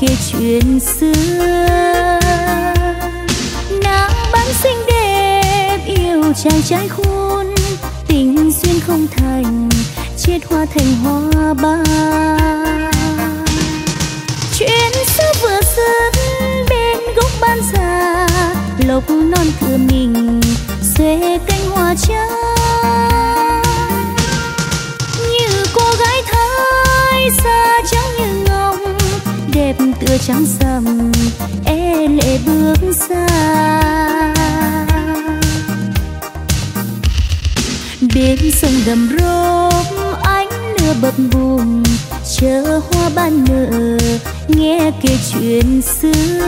kể chuyện xưa. Nàng bán xinh đẹp, yêu chàng trai khôn, tình duyên không thành, chết hoa thành hoa ba chuyện xưa vừa dứt bên gốc ban già, lộc non cửa mình, xuê cánh hoa trắng. Như cô gái thái, xa trắng như đẹp tựa trắng sầm e lệ bước xa. Bên sông đầm rốp ánh lửa bập bùng chờ hoa ban nở, nghe kể chuyện xưa.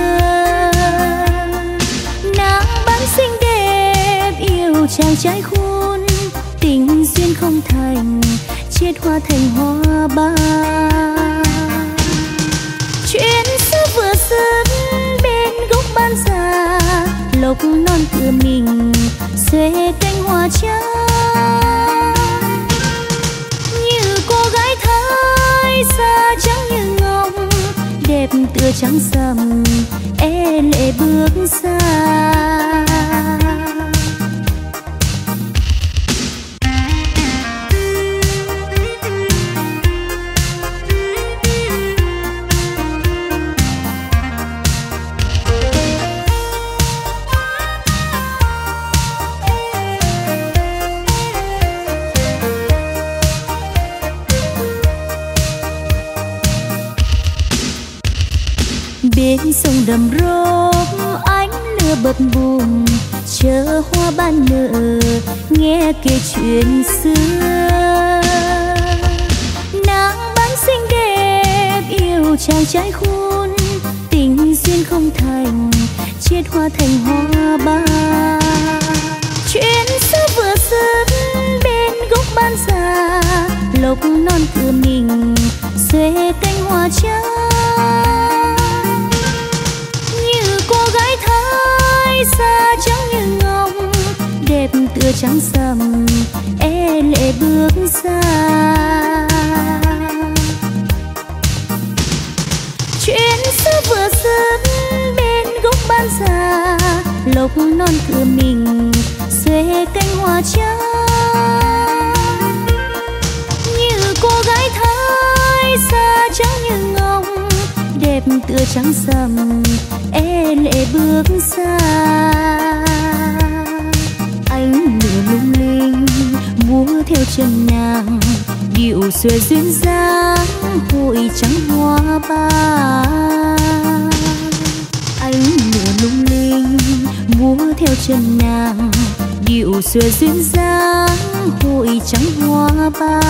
Nàng bán xinh đẹp, yêu chàng trai khôn, tình duyên không thành, chết hoa thành hoa ban chuyện xưa vừa dứt bên gốc ban già lộc non cửa mình, xuê cánh hoa trắng. Như cô gái thái xa trắng như ngọc, đẹp tựa trắng sầm e lệ bước xa. Bên sông đầm rốp ánh lửa bập bùng chờ hoa ban nở, nghe kể chuyện xưa. Nàng bán xinh đẹp, yêu chàng trai khôn, tình duyên không thành, chết hoa thành hoa ba. Chuyện xưa vừa dứt, bên gốc ban già, lộc non cửa mình, xuê cánh hoa trắng như gái thái xa trắng như ngọc, đẹp tựa trắng sầm e lệ bước xa. Chuyện xưa vừa dứt bên gốc ban già, lộc non cửa mình, xuê cánh hoa trắng. Như cô gái thái xa đẹp tựa trắng sầm e lệ bước xa. Ánh lửa lung linh múa theo chân nàng, điệu xuề duyên dáng hội trắng hoa ba. Ánh lửa lung linh múa theo chân nàng, điệu xuề duyên dáng hội trắng hoa ba.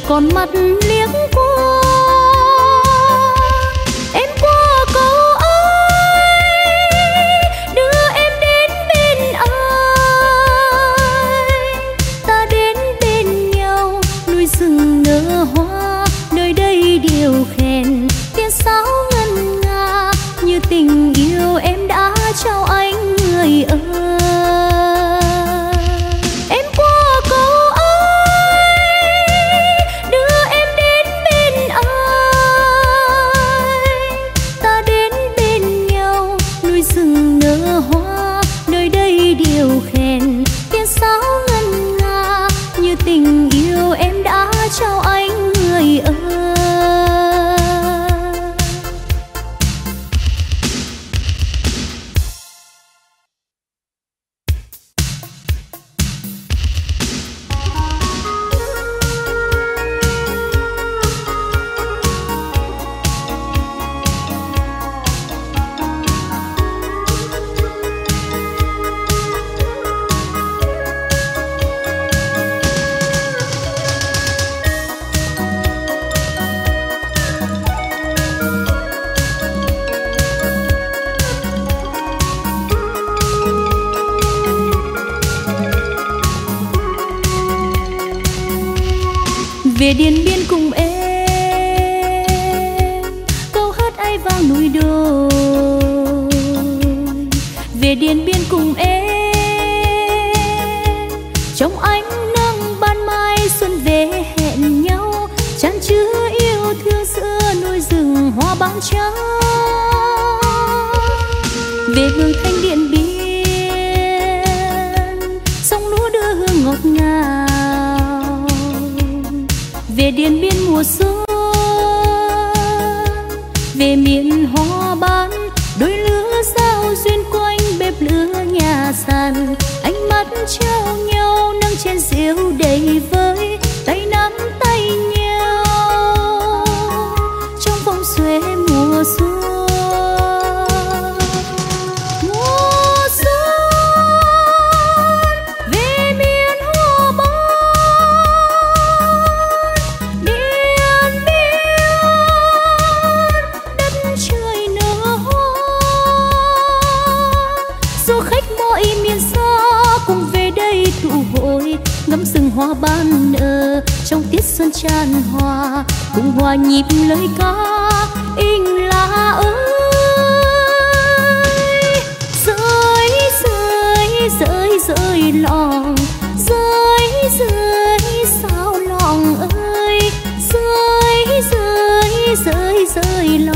con mắt lý về miền hoa ban. Đôi lứa sao duyên quanh bếp lửa nhà sàn. Ánh mắt trao nhau nâng trên rượu đầy với tay nắm tay trong tiết xuân tràn hòa, cùng hòa nhịp lời ca, in lá ơi. Rơi rơi rơi rơi lòng, rơi rơi, sao lòng ơi. Rơi rơi rơi rơi lòng.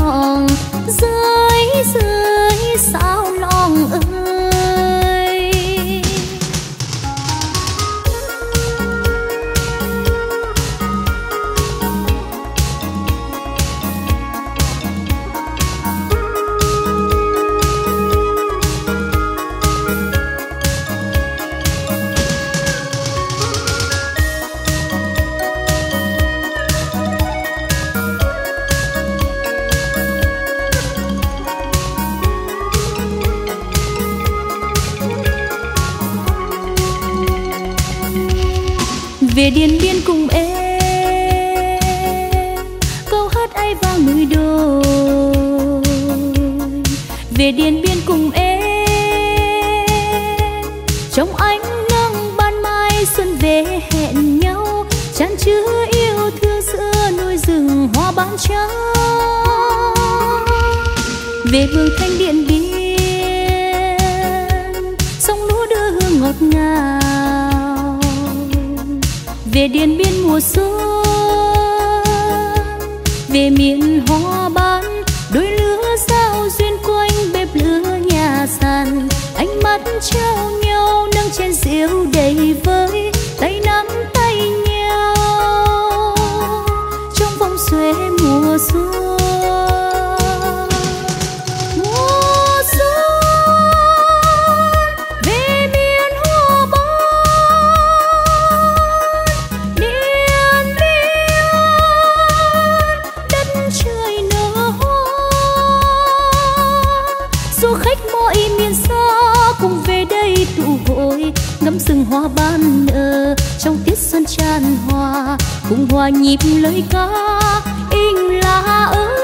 điện biên cùng em. Câu hát ai vang núi đồi. Về điện biên cùng em. Trong ánh nắng ban mai xuân về hẹn nhau. Chan chứa yêu thương giữa núi rừng hoa bán trắng. Về vương thanh điện biên, sông lúa đưa hương ngọt ngào về điện biên mùa xuân về miền hoa ban, đôi lứa giao duyên quanh bếp lửa nhà sàn. Ánh mắt trao nhau, nâng chén rượu đầy vơi, tay nắm tay nhau. Trong vòng xuế mùa xuân cùng hòa nhịp lời ca in lá ơi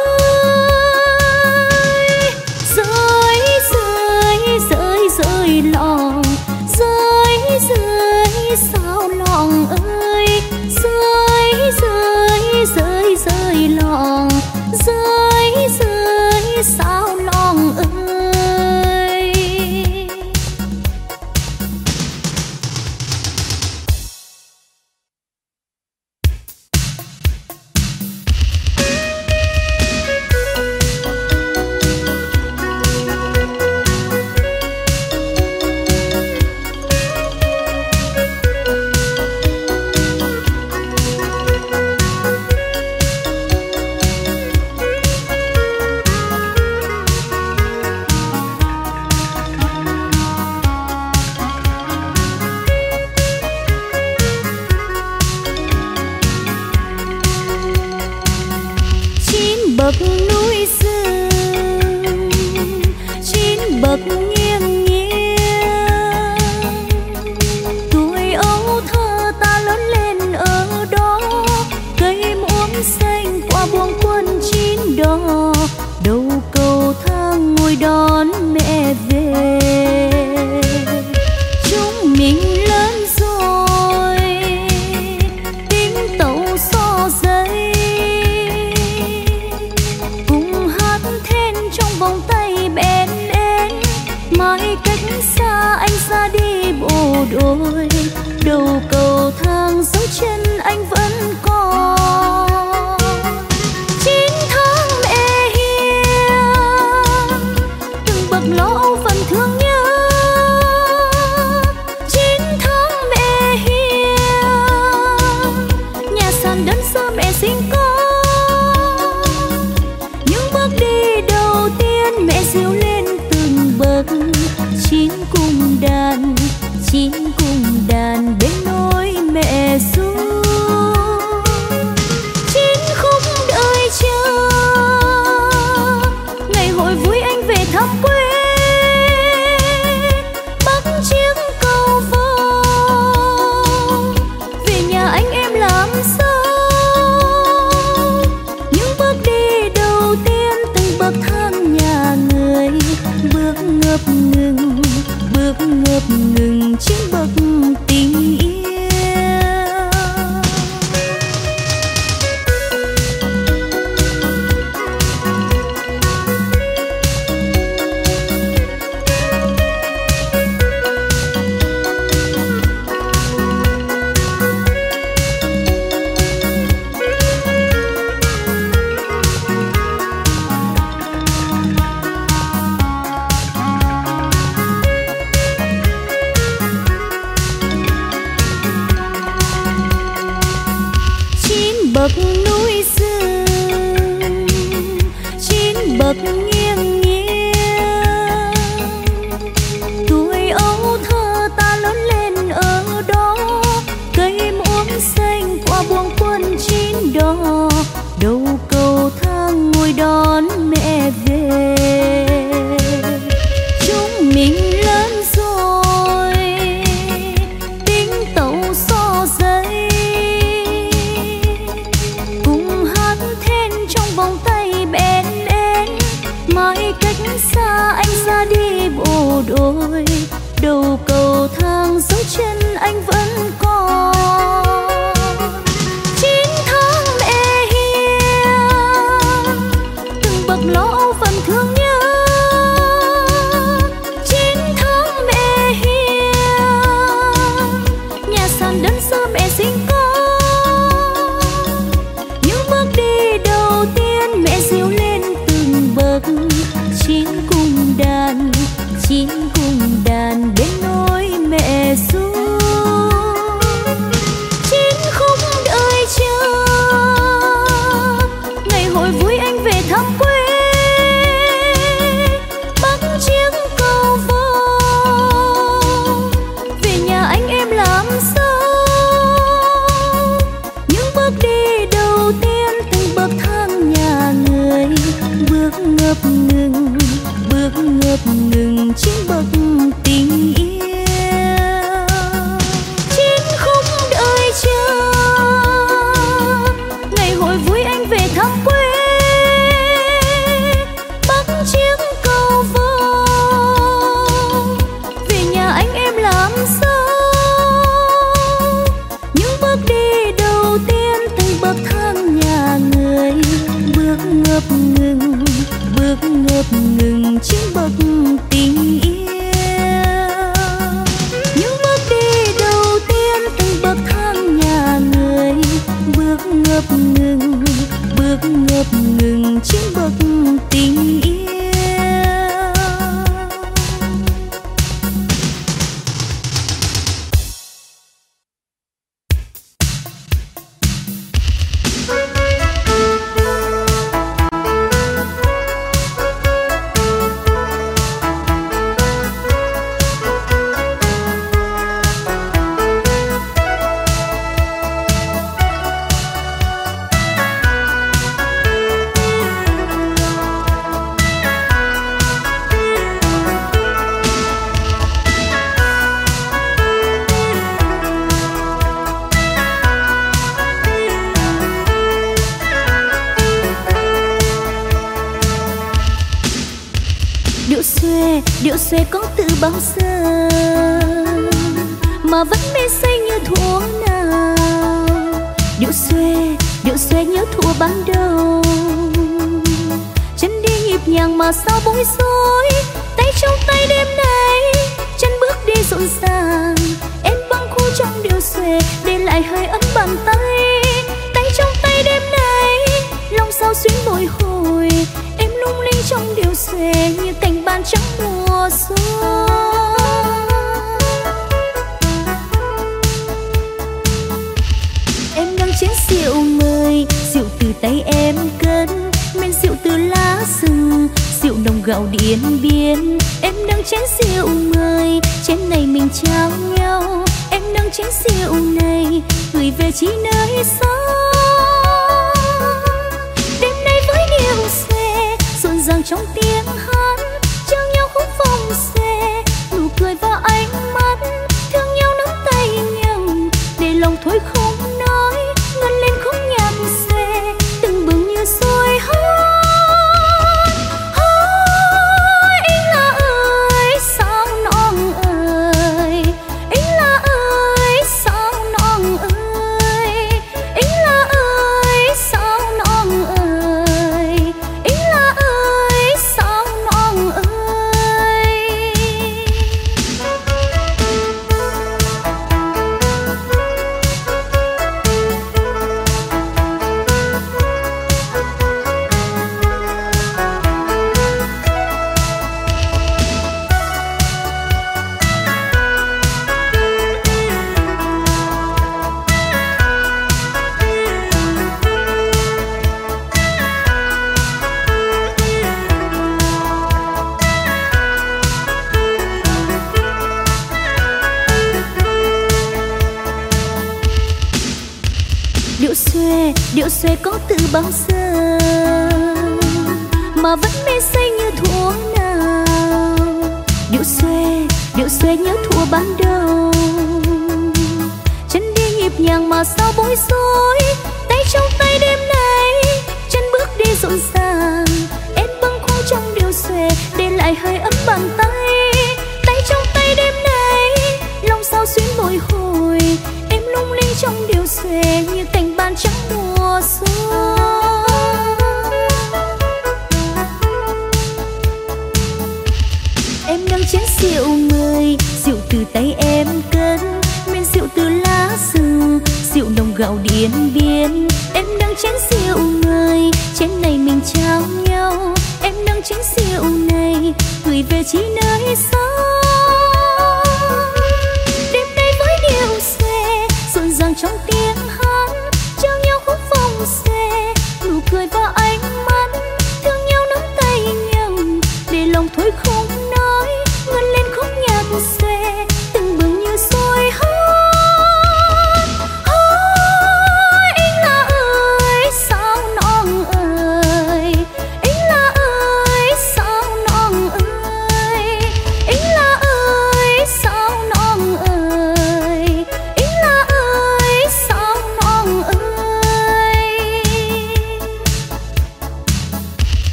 보이소? điện biên em nâng chén rượu mời, chén này mình trao nhau. Em nâng chén rượu này, gửi về chi nơi xa đêm nay với điều xe rộn ràng trong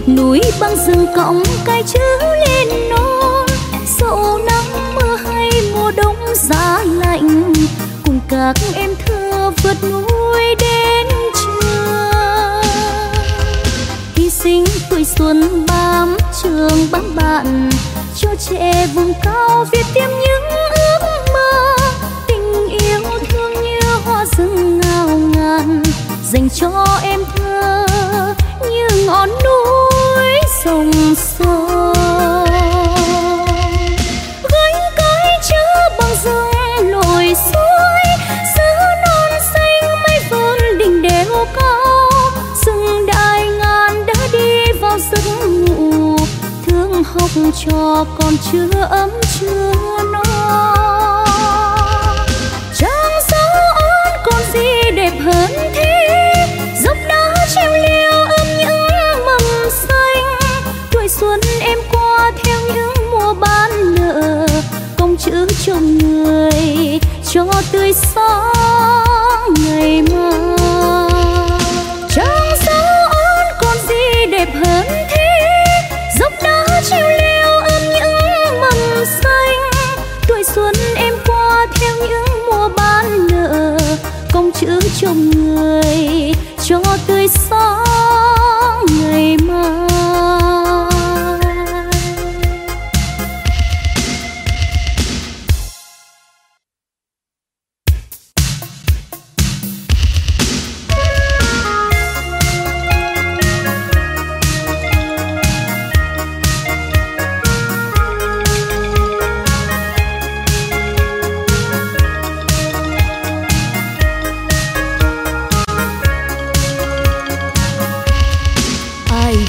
vượt núi băng rừng cõng cái chữ lên non. Dẫu nắng mưa hay mùa đông giá lạnh, cùng các em thơ vượt núi đến trường. Hy sinh tuổi xuân bám trường bám bạn, cho trẻ vùng cao viết tiếp những ước mơ. Tình yêu thương như hoa rừng ngào ngàn, dành cho em thơ như ngọn sông xa gánh cái chớ bằng rừng e lội suối giữa non xanh mây vươn đỉnh đèo cao rừng đại ngàn đã đi vào giấc ngủ. Thương học trò còn chưa ấm chưa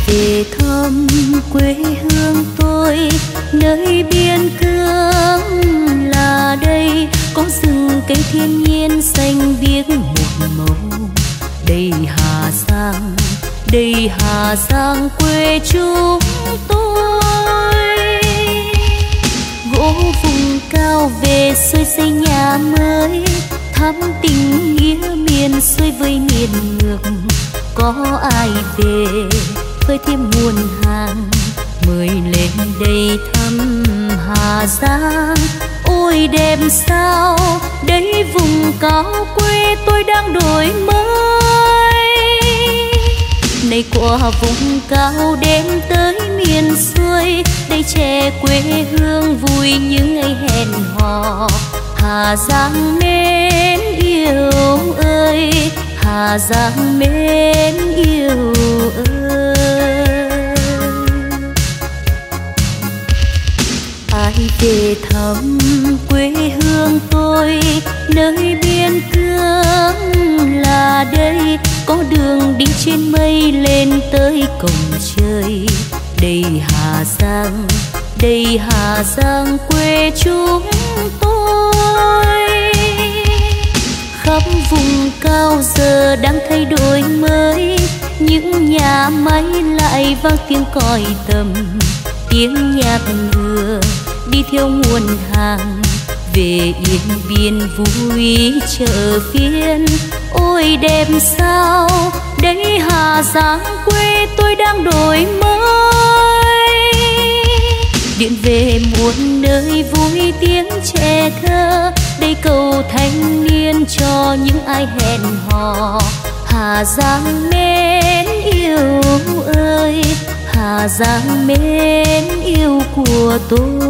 về thăm quê hương tôi, nơi biên cương là đây. Có rừng cây thiên nhiên xanh biếc một màu. Đây hà giang, đây hà giang quê chúng tôi. Gỗ vùng cao về xuôi xây nhà mới, thắm tình nghĩa miền xuôi với miền ngược. Có ai về khơi thêm nguồn hàng. Mời lên đây thăm hà giang. Ôi đẹp sao đây vùng cao quê tôi đang đổi mới. Này của vùng cao đêm tới miền xuôi, đây trẻ quê hương vui những ngày hẹn hò. Hà giang mến yêu ơi, hà giang mến yêu ơi. ai về thăm quê hương tôi, nơi biên cương là đây. Có đường đi trên mây lên tới cổng trời. Đây hà giang, đây hà giang quê chúng tôi. Khắp vùng cao giờ đang thay đổi mới. Những nhà máy lại vang tiếng còi tầm. Tiếng nhạc ngựa đi theo nguồn hàng. Về yên biên vui chợ phiên. Ôi đẹp sao, đây hà giang quê tôi đang đổi mới. Điện về muôn nơi vui tiếng trẻ thơ. Đây cầu thanh niên cho những ai hẹn hò. Hà giang mến yêu ơi, hà giang mến yêu của tôi.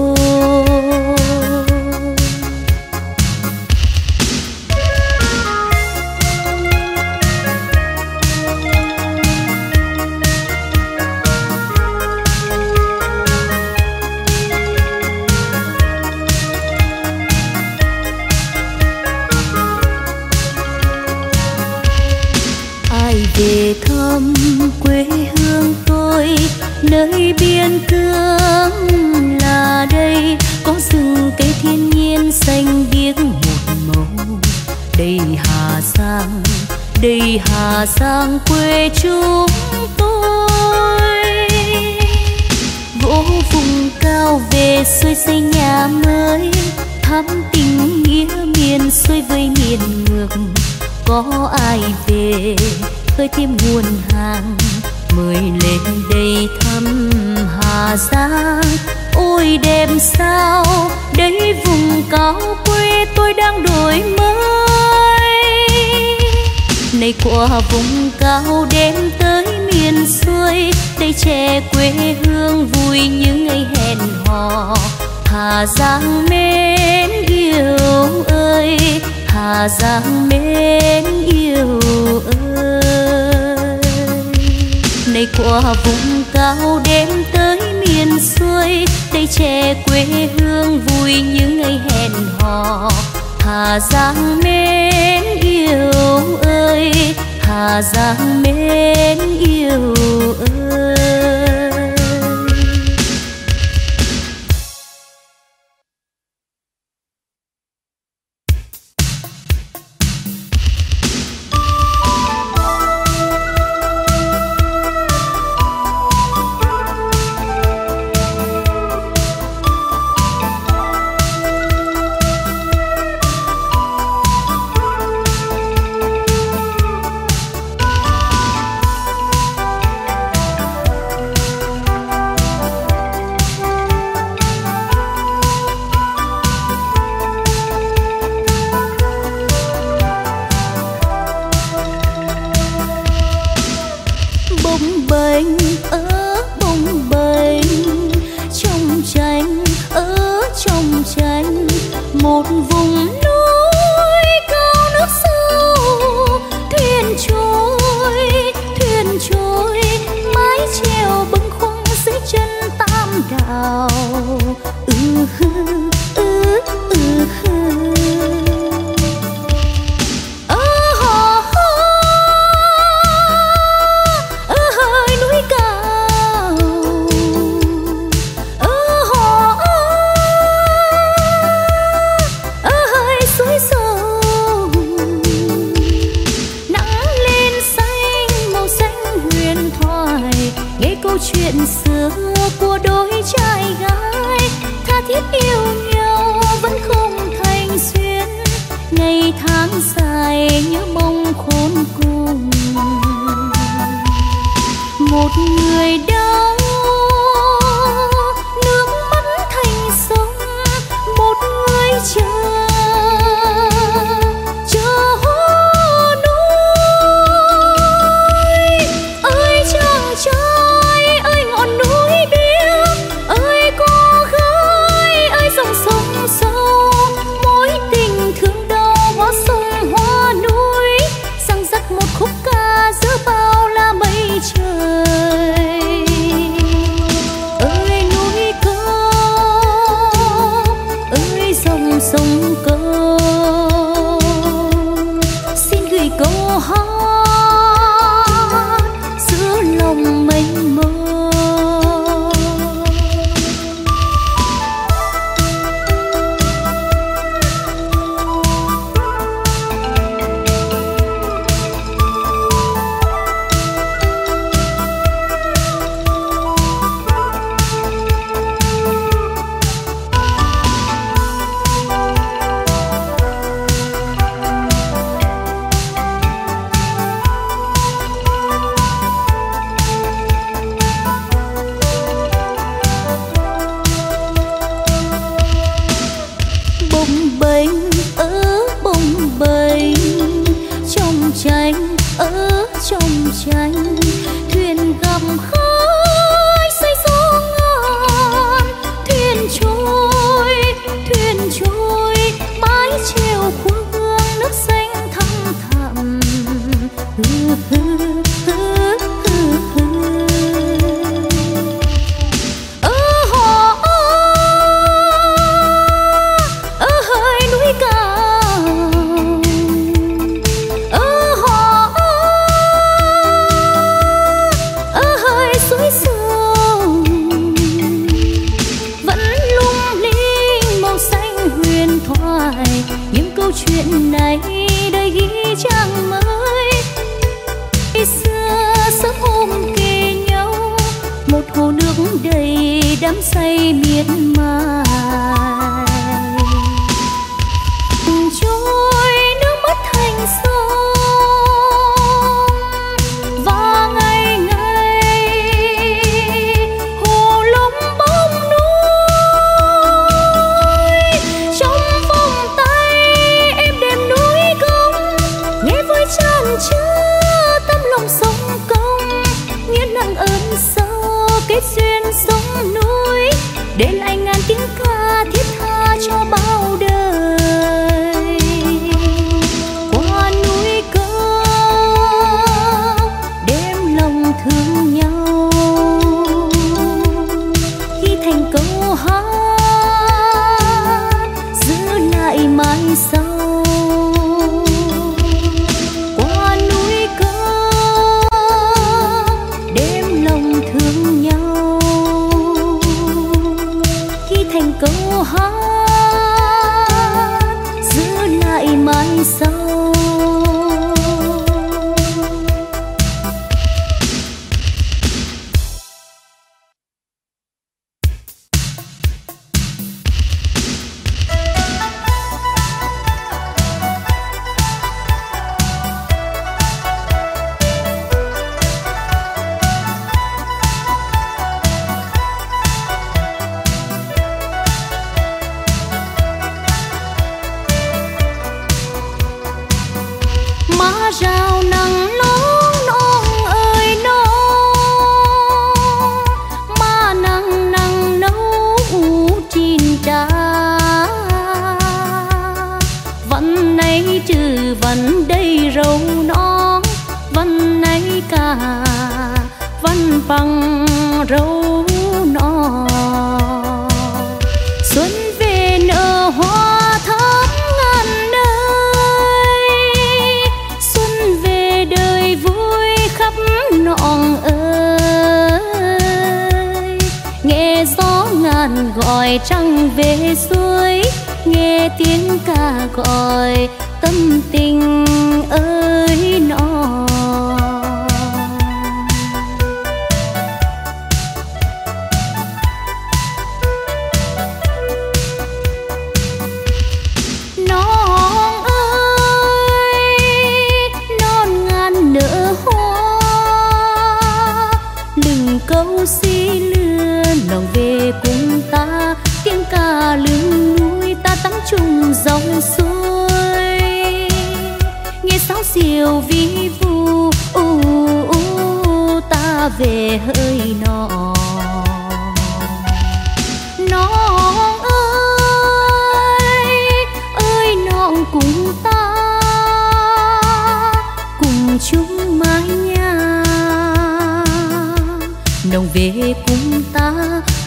đồng về cùng ta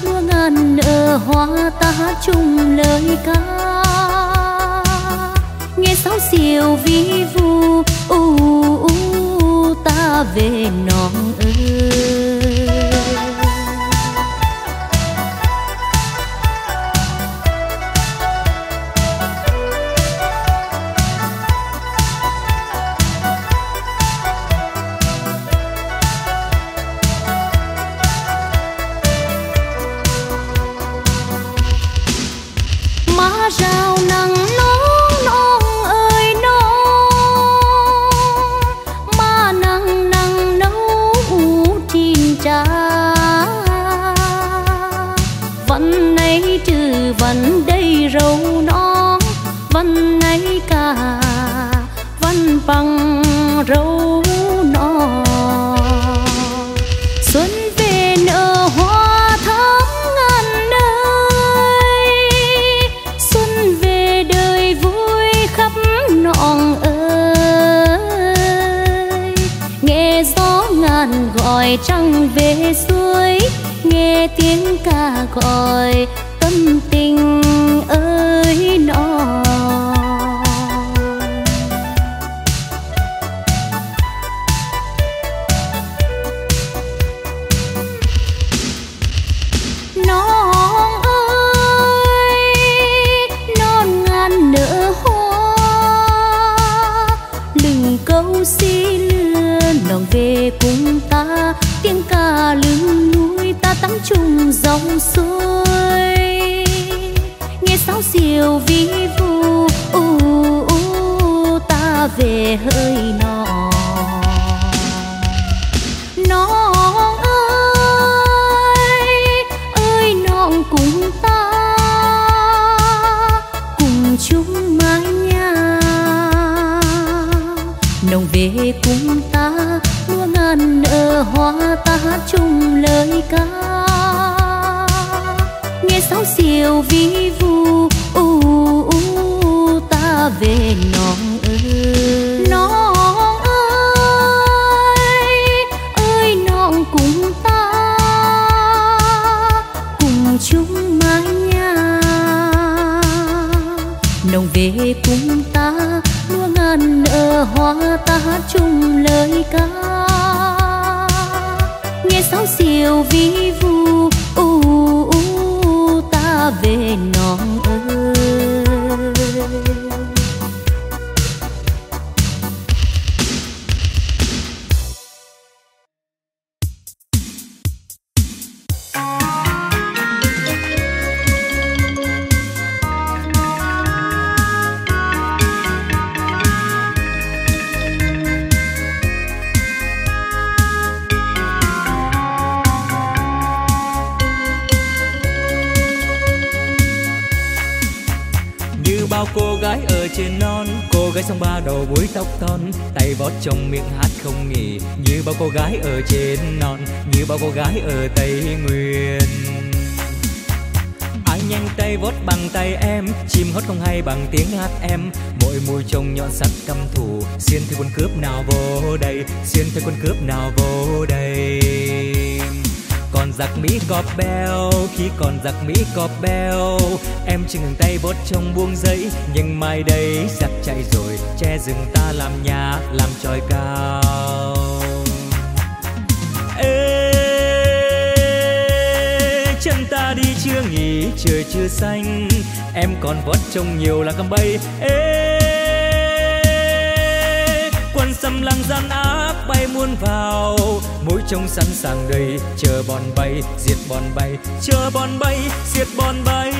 mưa ngàn nở hoa ta chung lời ca. Nghe sóng diều vi vu u, u, ta về non ơi. Nồng về cùng ta mưa ngàn nở hoa ta hát chung lời ca. Nghe sáo diều vi vu u, u, ta về nòng ơi. Nòng ơi ơi nòng cùng ta cùng chung mái nhà. Nồng về cùng ta hoa ta hát chung lời ca. Nghe sáo diều vi vu u, u, ta về non ở trên non như bao cô gái ở tây nguyên. Ai nhanh tay vót bằng tay em, chim hót không hay bằng tiếng hát em. Mỗi mùi trông nhọn sắc căm thù, xiên theo quân cướp nào vô đây, xiên theo quân cướp nào vô đây. Còn giặc mỹ cọp beo, khi còn giặc mỹ cọp beo, em chưa ngừng tay vót trong buông giấy. Nhưng mai đây giặc chạy rồi, che rừng ta làm nhà, làm tròi cao. Chưa nghỉ, trời chưa xanh. Em còn vót trông nhiều là cầm bay. Ê quân xâm lăng gian áp bay muôn vào. Mũi trông sẵn sàng đầy, chờ bọn bay, diệt bọn bay. Chờ bọn bay, diệt bọn bay.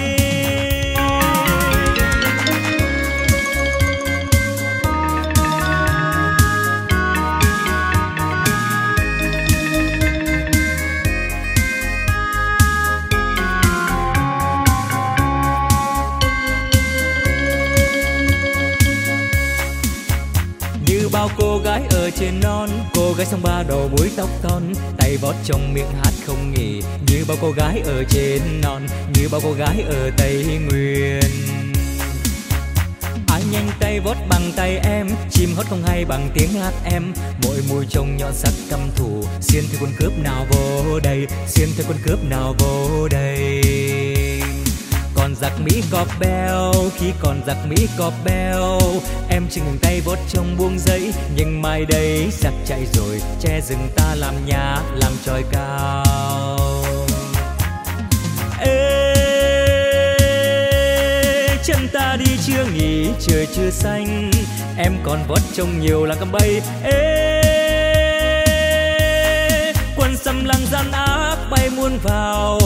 Trên non. Cô gái sông ba đầu búi tóc thon, tay vót trong miệng hát không nghỉ, như bao cô gái ở trên non, như bao cô gái ở tây nguyên. Ai nhanh tay vót bằng tay em, chim hót không hay bằng tiếng hát em. Mỗi mùi trông nhọn sắc căm thù, xiên theo quân cướp nào vô đây, xiên theo quân cướp nào vô đây. Còn giặc mỹ cọp beo, khi còn giặc mỹ cọp beo em chỉ ngừng tay vót trong buông giấy, nhưng mai đây giặc chạy rồi, che rừng ta làm nhà, làm tròi cao. Ê, chân ta đi chưa nghỉ, trời chưa xanh, em còn vót trông nhiều là cầm bay. Ê quân xâm lăng gian ác bay muôn vào,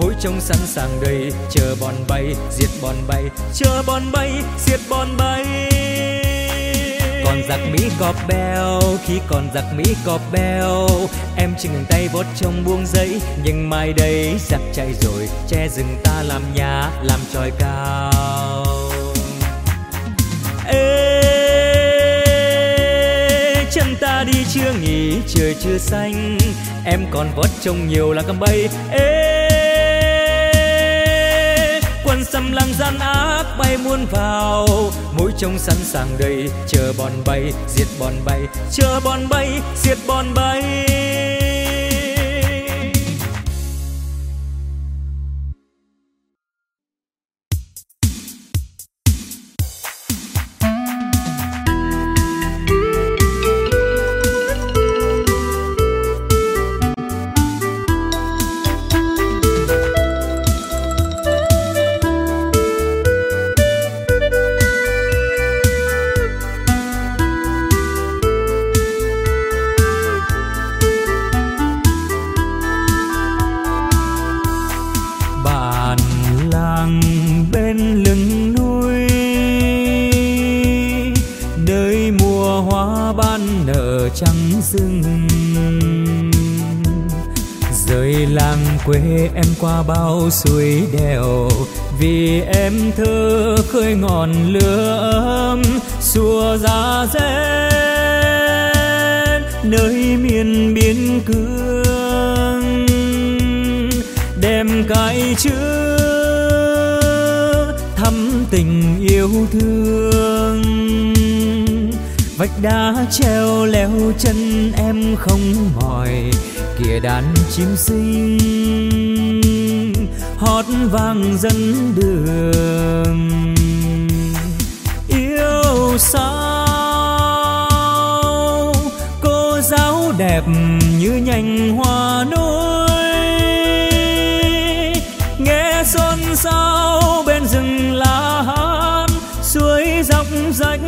mũi trông sẵn sàng đầy, chờ bọn bay diệt bọn bay, chờ bọn bay diệt bọn bay còn giặc mỹ cọp beo, khi còn giặc mỹ cọp beo. Em chỉ ngừng tay vót trong buông giấy, nhưng mai đây giặc chạy rồi, che rừng ta làm nhà, làm tròi cao. Ê, chân ta đi chưa nghỉ, trời chưa xanh. Em còn vót trông nhiều là cầm bay. Ê quân xâm lăng gian ác bay muôn vào. Mũi trông sẵn sàng đầy chờ bọn bay diệt bọn bay, chờ bọn bay diệt bọn bay. Qua suối đèo, vì em thơ khơi ngọn lửa ấm xua ra rét nơi miền biên cương. Đem cái chữ thắm tình yêu thương, vách đá treo leo chân em không mỏi, kìa đàn chim xinh hót vang dẫn đường. Yêu sao? Cô giáo đẹp như nhành hoa núi nghe xuân sao bên rừng lá hát suối dọc rách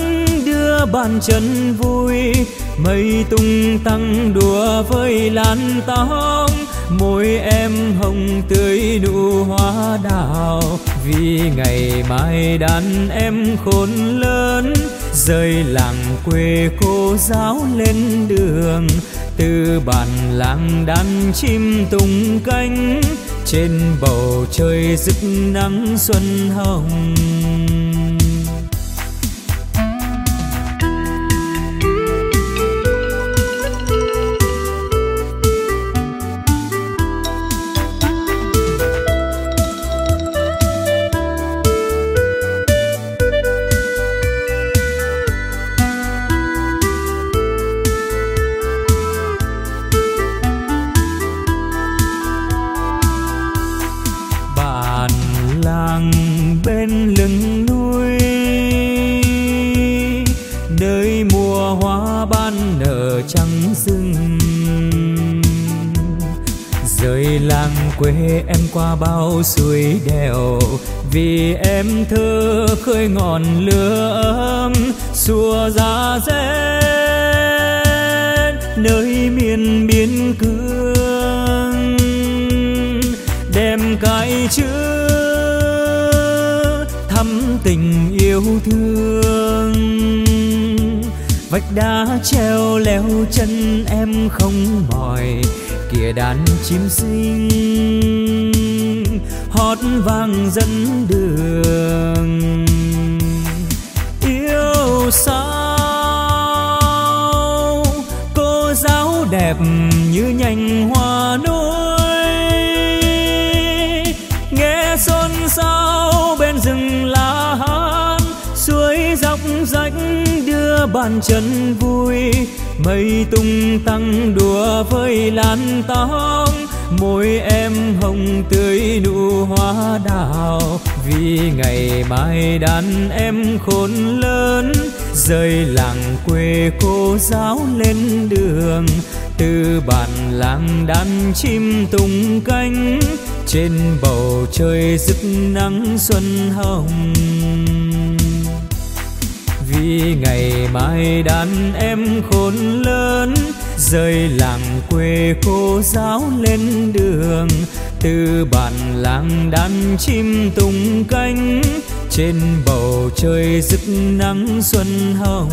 đưa bàn chân vui. Mây tung tăng đùa với làn tao môi em hồng tươi nụ hoa đào, vì ngày mai đàn em khôn lớn. Rời làng quê cô giáo lên đường, từ bản làng đàn chim tung cánh trên bầu trời rực nắng xuân hồng. Qua bao suối đèo. Vì em thơ khơi ngọn lửa ấm xua ra rét nơi miền biên cương. Đem cái chữ thắm tình yêu thương. Vách đá treo leo chân em không mỏi, kìa đàn chim xinh vang dẫn đường. Yêu sao? Cô giáo đẹp như nhành hoa núi nghe xôn xao bên rừng lá hát suối dọc rách đưa bàn chân vui. Mây tung tăng đùa với làn tóc môi em hồng tươi nụ hoa đào, vì ngày mai đàn em khôn lớn. Rời làng quê cô giáo lên đường, từ bản làng đàn chim tung cánh. Trên bầu trời rực nắng xuân hồng. Vì ngày mai đàn em khôn lớn rời làng quê cô giáo lên đường. Từ bản làng đàn chim tung cánh trên bầu trời rực nắng xuân hồng.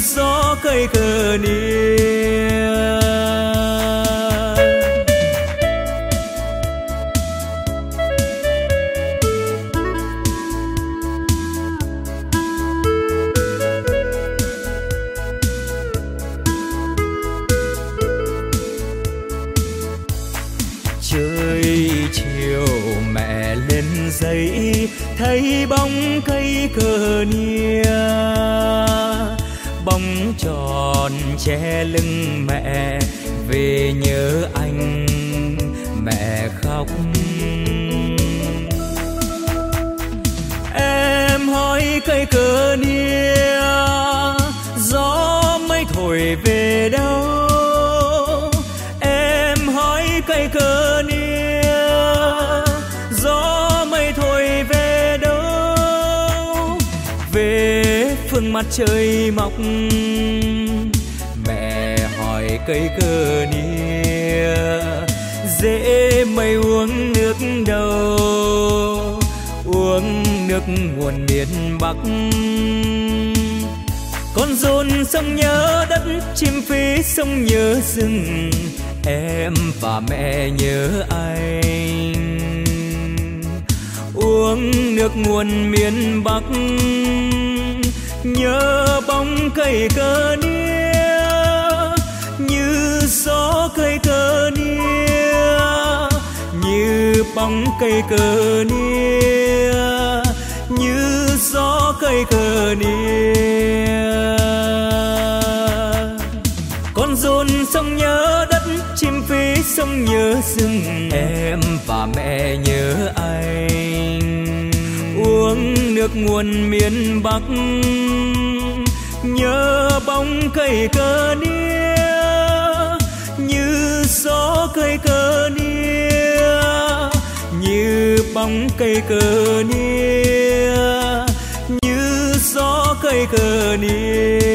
gió cây cờ nia lưng mẹ, về nhớ anh, mẹ khóc. Em hỏi cây cờ nia, gió mây thổi về đâu? Em hỏi cây cờ nia, gió mây thổi về đâu? Về phương mặt trời mọc cây cờ nia, dễ mây uống nước đâu uống nước nguồn miền bắc. Con rôn sông nhớ đất, chim phi sông nhớ rừng, em và mẹ nhớ anh. Uống nước nguồn miền bắc, nhớ bóng cây cơ nia. Bóng cây cơ nia như gió cây cơ nia. Con rôn sông nhớ đất chim phi sông nhớ rừng. Em và mẹ nhớ anh. Uống nước nguồn miền bắc nhớ bóng cây cơ nia như gió cây cơ nia bóng cây cờ nia như gió cây cờ nia.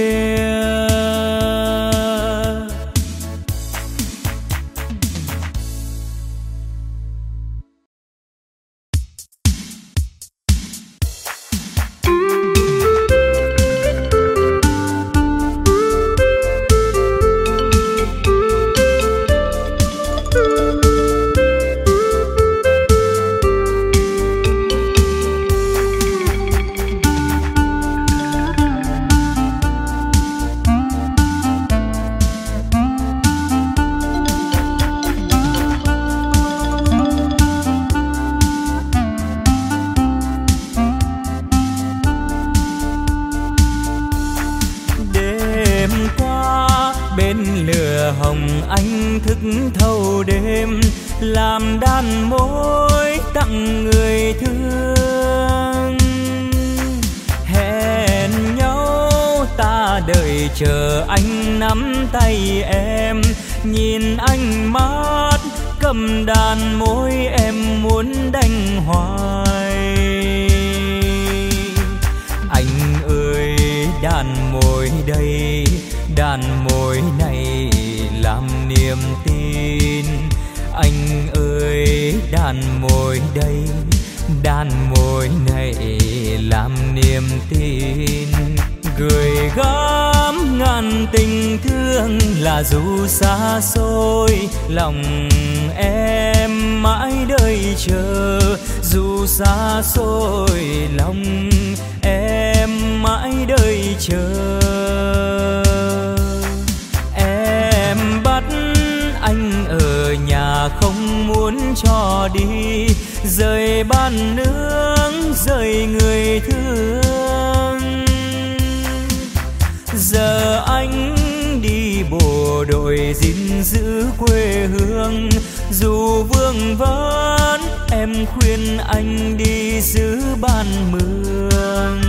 Khuyên anh đi giữ ban mương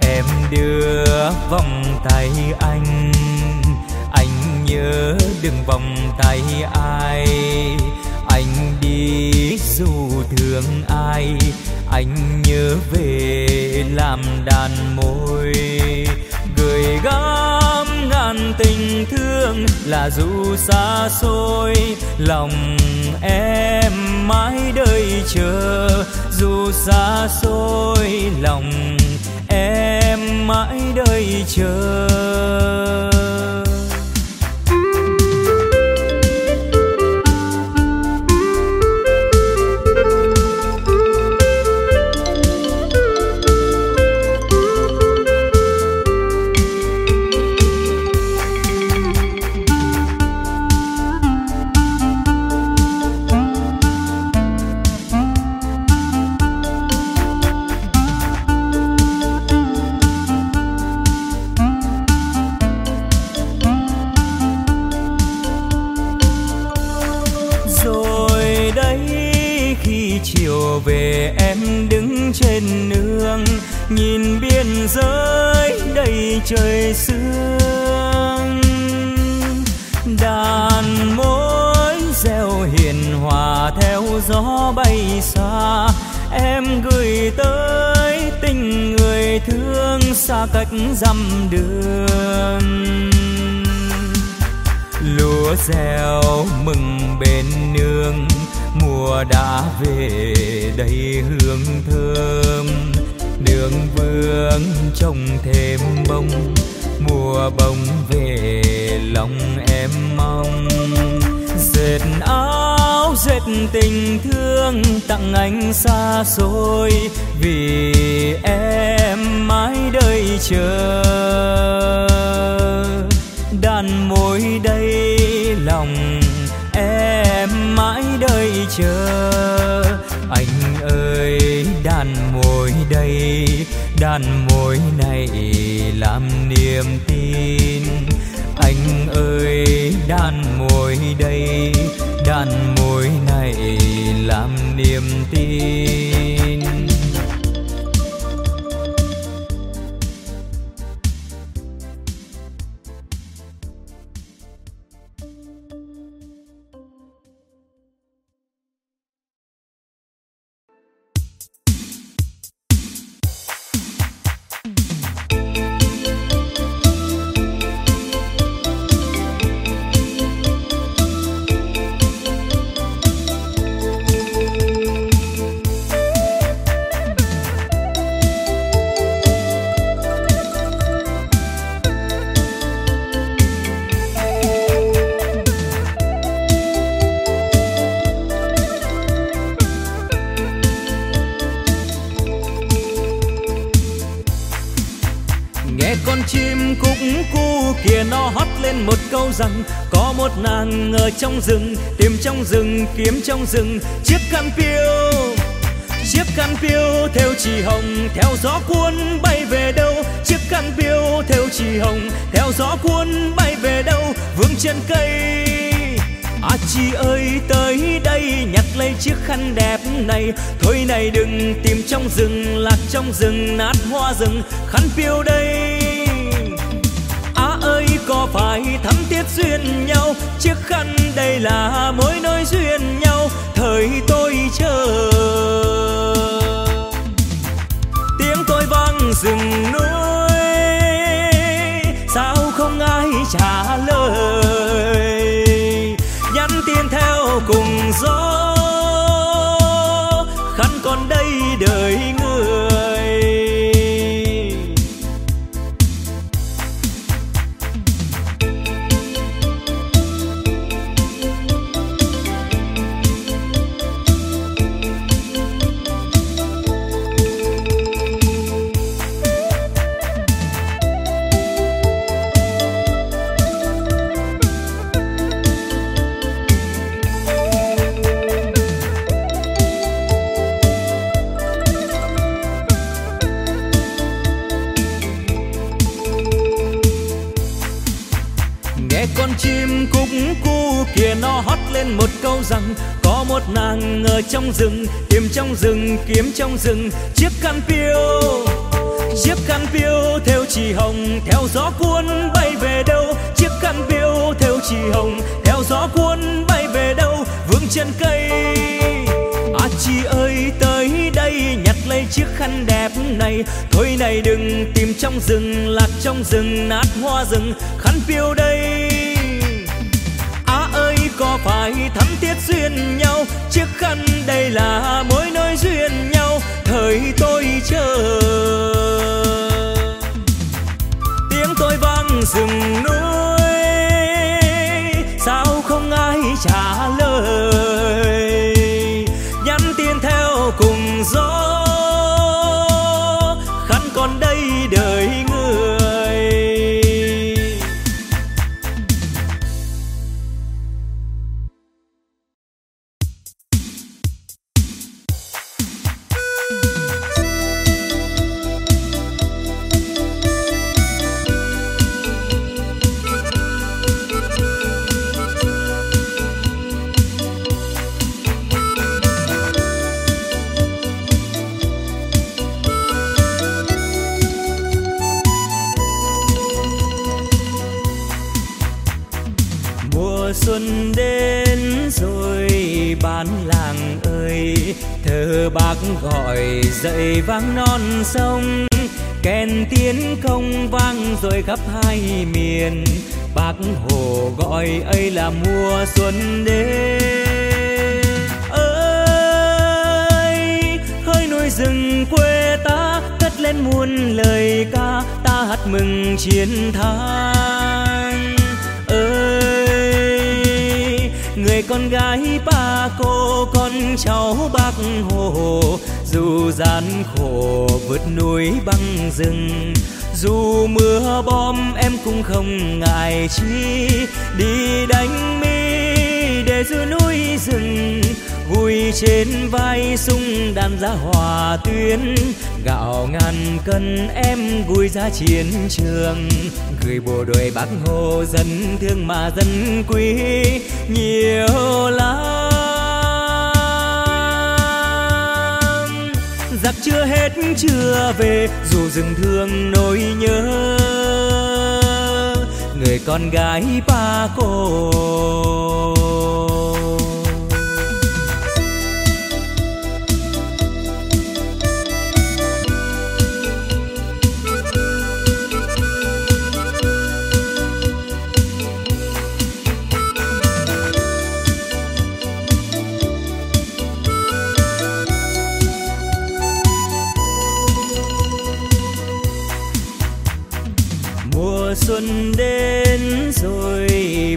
em đưa vòng tay anh anh nhớ đừng vòng tay ai. Anh đi dù thương ai, anh nhớ về làm đàn môi. Gửi gắm ngàn tình thương là dù xa xôi, lòng em mãi đợi chờ. Dù xa xôi, lòng em mãi đợi chờ. Trời sương. Đàn mối reo hiền hòa theo gió bay xa. Em gửi tới tình người thương xa cách dặm đường. Lúa gieo mừng bên nương, mùa đã về đầy hương thơm nương vương trồng thêm bông, mùa bông về lòng em mong. Dệt áo, dệt tình thương tặng anh xa xôi, vì em mãi đợi chờ. Đàn môi đây lòng, em mãi đợi chờ. Đàn môi này làm niềm tin. Anh ơi, đàn môi đây, đàn môi này làm niềm tin. Kiếm trong rừng, chiếc khăn piêu, chiếc khăn piêu theo chỉ hồng, theo gió cuốn bay về đâu? Chiếc khăn piêu theo chỉ hồng, theo gió cuốn bay về đâu? Vương trên cây À chị ơi, tới đây nhặt lấy chiếc khăn đẹp này. Thôi này đừng tìm trong rừng, lạc trong rừng, nát hoa rừng. Khăn piêu đây có phải thắm thiết duyên nhau. Chiếc khăn đây là mối nối duyên nhau. Thời tôi chờ. Tiếng tôi vang rừng núi. Sao không ai trả lời? Ở trong rừng, tìm trong rừng, kiếm trong rừng. Chiếc khăn piêu, chiếc khăn piêu theo chỉ hồng, theo gió cuốn bay về đâu? Chiếc khăn piêu theo chỉ hồng, theo gió cuốn bay về đâu? Vương chân cây à chị ơi, tới đây nhặt lấy chiếc khăn đẹp này. Thôi này đừng tìm trong rừng, lạc trong rừng, nát hoa rừng. Khăn piêu đây có phải thắm thiết duyên nhau? Chiếc khăn đây là mối nối duyên nhau. Thời tôi chờ. Tiếng tôi vang rừng núi. Sao không ai trả lời? Nhắn tin theo cùng gió. Khăn còn đây đời người sông. Kèn tiến công vang rồi khắp hai miền. Bác hồ gọi ấy là mùa xuân đến ơi hơi núi rừng quê ta, cất lên muôn lời ca. Ta hát mừng chiến thắng. Người con gái ba cô, con cháu bác hồ, dù gian khổ vượt núi băng rừng, dù mưa bom em cũng không ngại chi, đi đánh mi để giữ núi rừng vui trên vai sung đàn ra hòa tuyến. Gạo ngàn cân em vui ra chiến trường. Gửi bộ đội bác hồ dân thương mà dân quý. Nhiều lắm. Giặc chưa hết chưa về, dù rừng thương nỗi nhớ. Người con gái ba cô.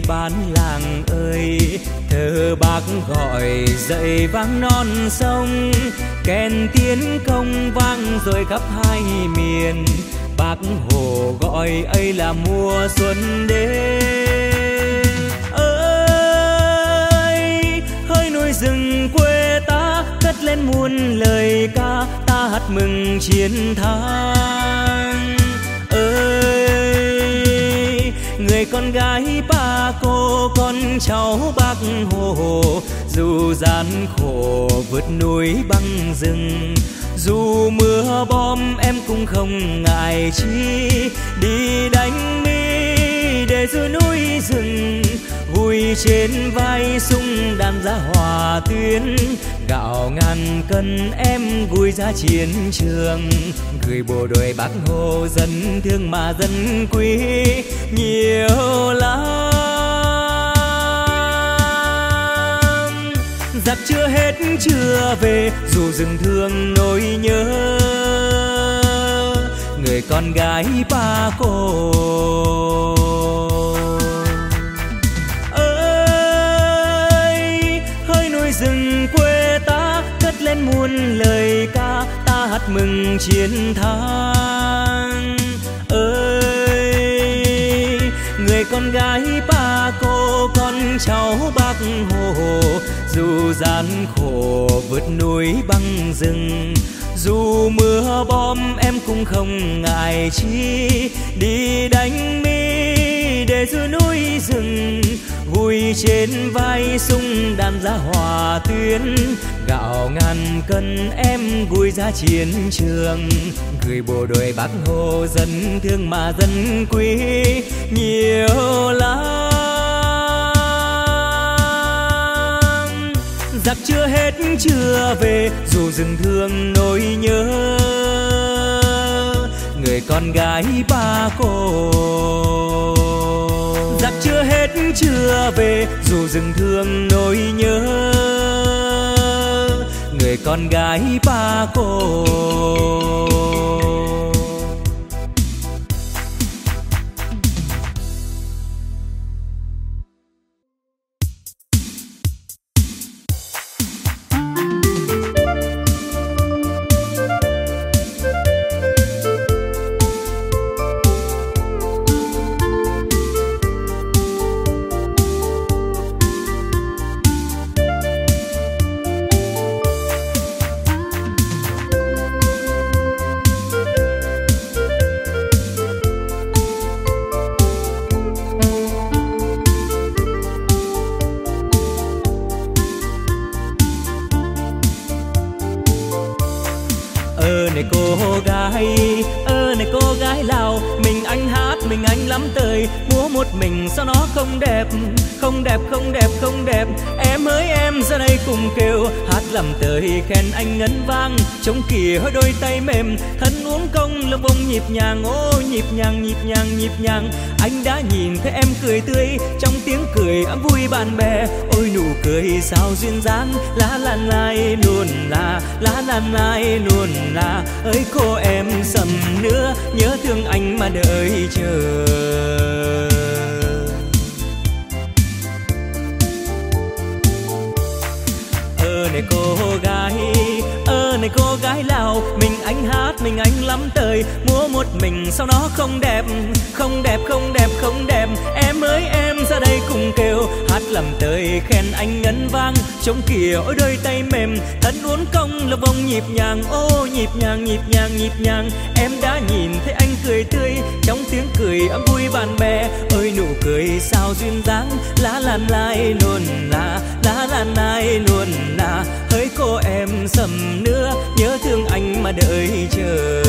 Bán làng ơi. Thơ bác gọi dậy vang non sông, kèn tiến công vang rồi khắp hai miền. Bác hồ gọi ấy là mùa xuân đến. Ơi, hơi núi rừng quê ta cất lên muôn lời ca, ta hát mừng chiến thắng. Ơi người con gái ba cô, con cháu bác hồ. Dù gian khổ vượt núi băng rừng, dù mưa bom em cũng không ngại chi. Đi đánh mi để giữa núi rừng, vui trên vai sung đàn ra hòa tuyến gạo ngàn cân, em vui ra chiến trường. Gửi bộ đội bác hồ dân thương mà dân quý nhiều lắm. Giặc chưa hết chưa về, dù rừng thương nỗi nhớ. Người con gái ba cô muôn lời ca, ta hát mừng chiến thắng. Ơi, người con gái ba cô, con cháu bác hồ, dù gian khổ vượt núi băng rừng, dù mưa bom em cũng không ngại chi. Đi đánh mi để giữa núi rừng, vui trên vai sung đàn ra hòa tuyến gạo ngàn cân em vui ra chiến trường. Gửi bộ đội bác hồ dân thương mà dân quý. Nhiều lắm. Giặc chưa hết chưa về, dù rừng thương nỗi nhớ. Người con gái ba cô. Giặc chưa hết chưa về, dù rừng thương nỗi nhớ người con gái ba cô. Sao nó không đẹp? Không đẹp không đẹp không đẹp. Em ơi, em ra đây cùng kêu. Hát làm tới khen anh ngân vang. Trông kìa đôi tay mềm. Thân uống công lông bông nhịp nhàng. Ô, nhịp nhàng nhịp nhàng nhịp nhàng. Anh đã nhìn thấy em cười tươi. Trong tiếng cười ấm vui bạn bè. Ôi, nụ cười sao duyên dáng. Lá lan lai luôn là, lá lan lai luôn là. Ơi, cô em sầm nữa nhớ thương anh mà đợi chờ. Mình anh lắm đời, múa một mình sao nó không đẹp? Không đẹp không đẹp không đẹp. Em ơi, em ra đây cùng kêu. Hát làm tới khen anh ngân vang. Trông kìa, ôi đôi tay mềm. Thân uốn cong là vòng nhịp nhàng. Ô, nhịp nhàng nhịp nhàng nhịp nhàng. Em đã nhìn thấy anh cười tươi. Trong tiếng cười ấm vui bạn bè. Ơi nụ cười sao duyên dáng. Lá lan lai luôn là, lá lan lai luôn là hỡi cô em sầm nữa nhớ thương anh mà đợi chờ.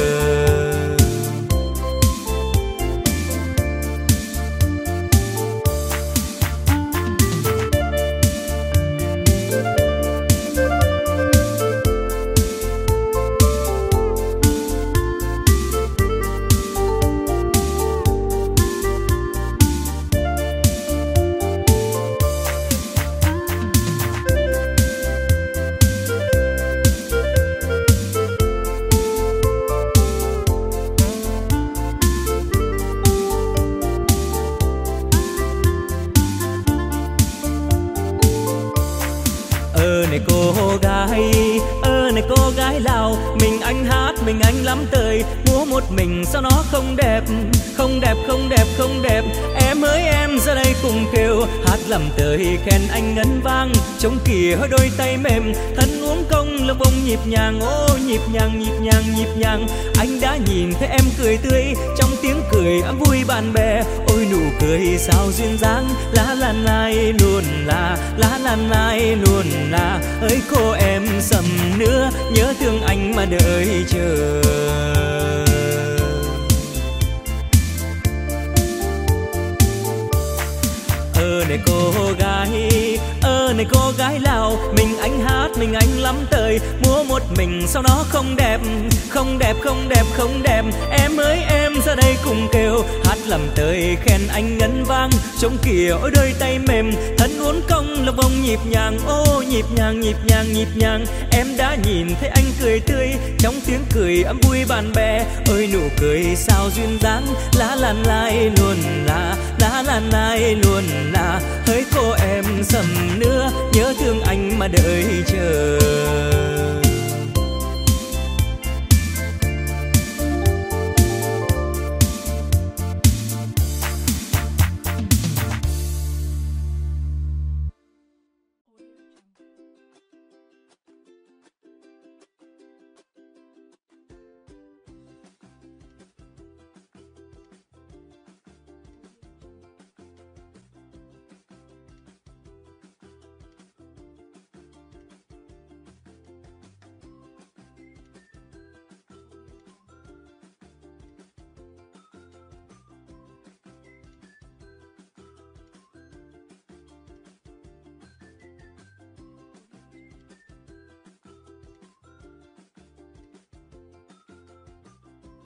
Này cô gái ơi này cô gái lào, mình anh hát, mình anh lắm tơi múa một mình sao nó không đẹp không đẹp không đẹp không đẹp. Em ơi, em ra đây cùng kêu, hát lắm tơi khen anh ngân vang. Trông kìa, đôi tay mềm, thân uống công là bông nhịp nhàng, ô, nhịp nhàng nhịp nhàng nhịp nhàng. Anh đã nhìn thấy em cười tươi, trong tiếng cười ấm vui bạn bè. Ôi, nụ cười sao duyên dáng, lá lan lai luôn là, lá lan lai luôn là. Ơi, cô em sầm nữa nhớ thương anh mà đợi chờ. Ơ này cô gái, ơ này cô gái lào. Mình anh hát, mình anh lắm tời. Múa một mình sao nó không đẹp không đẹp không đẹp không đẹp. Em ơi, em ra đây cùng kêu. Hát lầm tơi khen anh ngân vang. Trông kìa, ôi đôi tay mềm. Thân uốn cong là vòng nhịp nhàng. Ô, nhịp nhàng nhịp nhàng nhịp nhàng. Em đã nhìn thấy anh cười tươi. Trong tiếng cười ấm vui bạn bè. Ôi nụ cười sao duyên dáng. Lá lan lai luôn là đã là nay luôn là hỡi cô em sầm nữa nhớ thương anh mà đợi chờ.